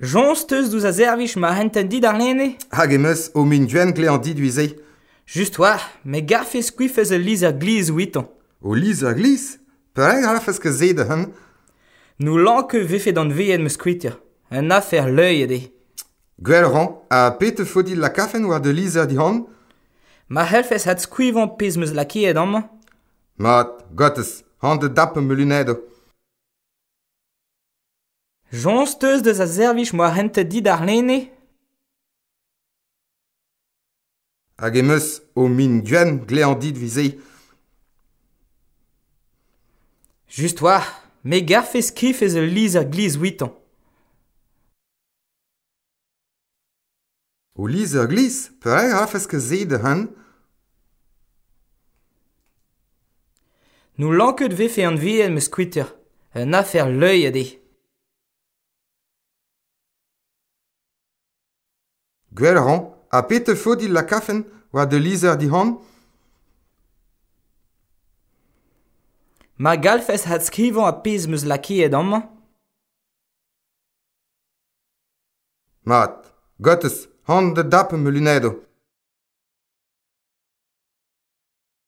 Jons teus douz a zervich ma henten dit ar lene Hag emeus o min duen gle an dit vizei. Just oa, me gafes e skuif e liz ar gliz witan. O liz ar gliz Pareg a laf ke zede, zed Nou lanke vefe dan veyen me skuitir. Un afer l'œil ede. Gwell ran, a pete fodil la kafen war de liz ar di hon Ma helfes hat skuivan pez meus lakiet am. Mat, gottes, han de dappe me lunedo. Jons teus deus a servij moa rentet dit ar lene Hag emeus o min gwen gle an dit vize. Just oa, me garf e ez liz ar gliz witan. O liz ar gliz, peur raf eus ke zed han. Nou lanket vefe an vien me skuiter, un afer l'œil a. Gwer ran, a pete fodil la kafen war de lizer di hon? Ma galfes hat skrivon a pez meus lakiet am? Mat, gottes, han de dappe me lunedo.